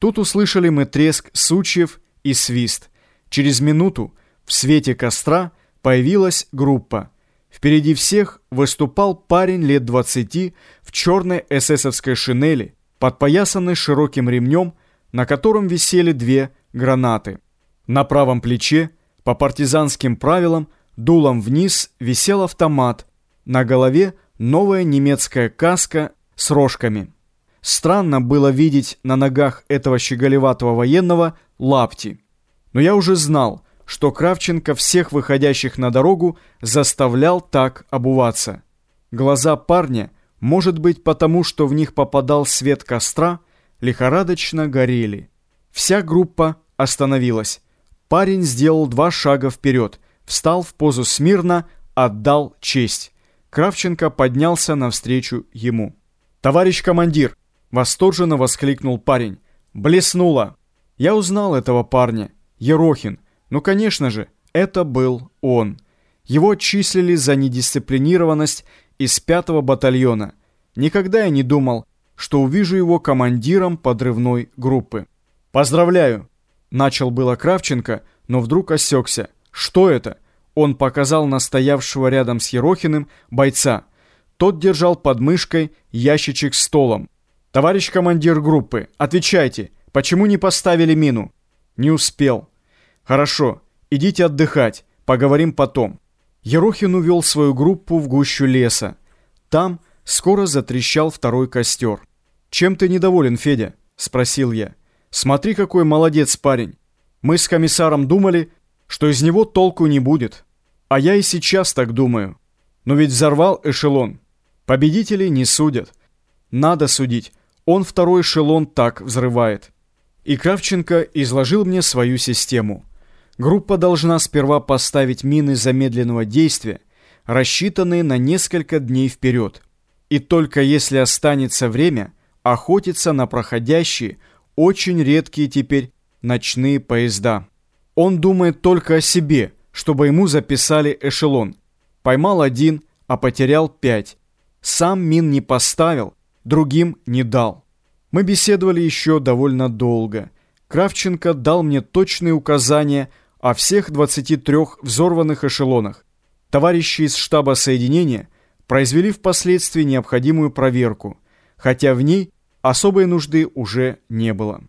Тут услышали мы треск сучьев и свист. Через минуту в свете костра появилась группа. Впереди всех выступал парень лет двадцати в черной эсэсовской шинели, подпоясанной широким ремнем, на котором висели две гранаты. На правом плече, по партизанским правилам, дулом вниз висел автомат, на голове новая немецкая каска с рожками. Странно было видеть на ногах этого щеголеватого военного лапти. Но я уже знал, что Кравченко всех выходящих на дорогу заставлял так обуваться. Глаза парня, может быть потому, что в них попадал свет костра, лихорадочно горели. Вся группа остановилась. Парень сделал два шага вперед, встал в позу смирно, отдал честь. Кравченко поднялся навстречу ему. «Товарищ командир!» — восторженно воскликнул парень. «Блеснуло!» Я узнал этого парня. Ерохин. Ну, конечно же, это был он. Его отчислили за недисциплинированность из пятого батальона. Никогда я не думал, что увижу его командиром подрывной группы. «Поздравляю!» Начал было Кравченко, но вдруг осекся. «Что это?» Он показал настоявшего рядом с Ерохиным бойца. Тот держал под мышкой ящичек с столом. «Товарищ командир группы, отвечайте, почему не поставили мину?» «Не успел». «Хорошо, идите отдыхать, поговорим потом». Ерохин увел свою группу в гущу леса. Там скоро затрещал второй костер. «Чем ты недоволен, Федя?» – спросил я. «Смотри, какой молодец парень. Мы с комиссаром думали, что из него толку не будет. А я и сейчас так думаю. Но ведь взорвал эшелон. Победителей не судят. Надо судить. Он второй эшелон так взрывает. И Кравченко изложил мне свою систему. Группа должна сперва поставить мины замедленного действия, рассчитанные на несколько дней вперед. И только если останется время, охотиться на проходящие, очень редкие теперь ночные поезда. Он думает только о себе, чтобы ему записали эшелон. Поймал один, а потерял пять. Сам мин не поставил, другим не дал. Мы беседовали еще довольно долго. Кравченко дал мне точные указания о всех 23 взорванных эшелонах. Товарищи из штаба соединения произвели впоследствии необходимую проверку, хотя в ней особой нужды уже не было.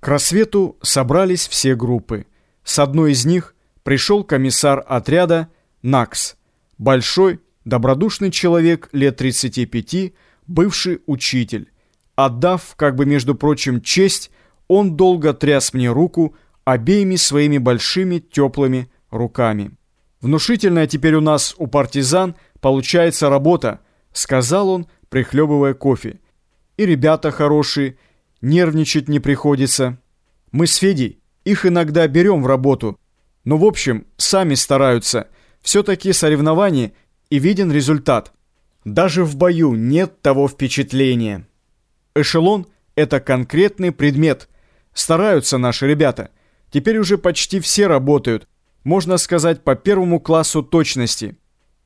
К рассвету собрались все группы. С одной из них пришел комиссар отряда НАКС, большой, добродушный человек лет 35, бывший учитель. Отдав, как бы между прочим, честь, он долго тряс мне руку обеими своими большими теплыми руками. «Внушительная теперь у нас у партизан получается работа», сказал он, прихлебывая кофе. «И ребята хорошие, нервничать не приходится. Мы с Федей их иногда берем в работу, но в общем сами стараются. Все-таки соревнования и виден результат. Даже в бою нет того впечатления. Эшелон – это конкретный предмет. Стараются наши ребята. Теперь уже почти все работают. Можно сказать, по первому классу точности.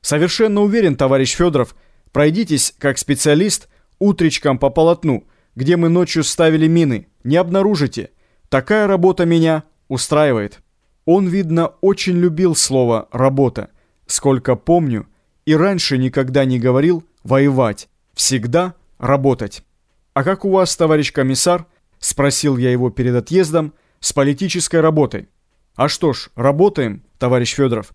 Совершенно уверен, товарищ Федоров, пройдитесь как специалист утречком по полотну, где мы ночью ставили мины. Не обнаружите. Такая работа меня устраивает. Он, видно, очень любил слово «работа». Сколько помню, и раньше никогда не говорил «воевать», всегда «работать». «А как у вас, товарищ комиссар?» – спросил я его перед отъездом с политической работой. «А что ж, работаем, товарищ Федоров.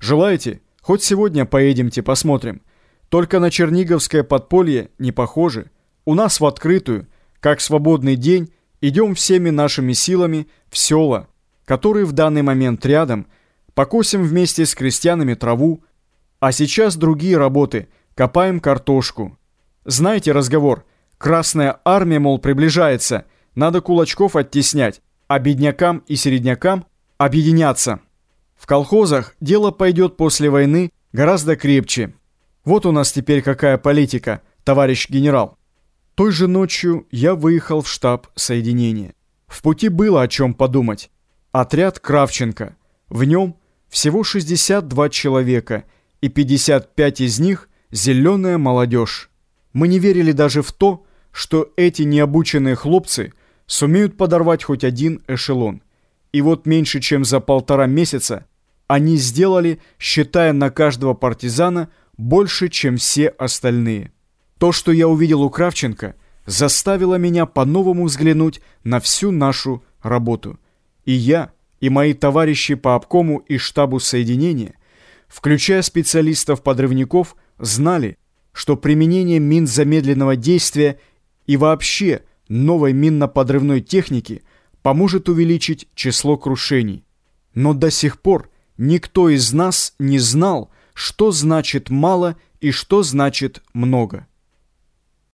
Желаете? Хоть сегодня поедемте, посмотрим. Только на Черниговское подполье не похоже. У нас в открытую, как свободный день, идем всеми нашими силами в села, которые в данный момент рядом, покосим вместе с крестьянами траву, а сейчас другие работы, копаем картошку. Знаете разговор? Красная армия, мол, приближается, надо кулачков оттеснять, а беднякам и середнякам объединяться. В колхозах дело пойдет после войны гораздо крепче. Вот у нас теперь какая политика, товарищ генерал. Той же ночью я выехал в штаб соединения. В пути было о чем подумать. Отряд Кравченко. В нем всего 62 человека – и 55 из них – зеленая молодежь. Мы не верили даже в то, что эти необученные хлопцы сумеют подорвать хоть один эшелон. И вот меньше чем за полтора месяца они сделали, считая на каждого партизана, больше, чем все остальные. То, что я увидел у Кравченко, заставило меня по-новому взглянуть на всю нашу работу. И я, и мои товарищи по обкому и штабу соединения, включая специалистов-подрывников, знали, что применение мин замедленного действия и вообще новой минно-подрывной техники поможет увеличить число крушений. Но до сих пор никто из нас не знал, что значит мало и что значит много.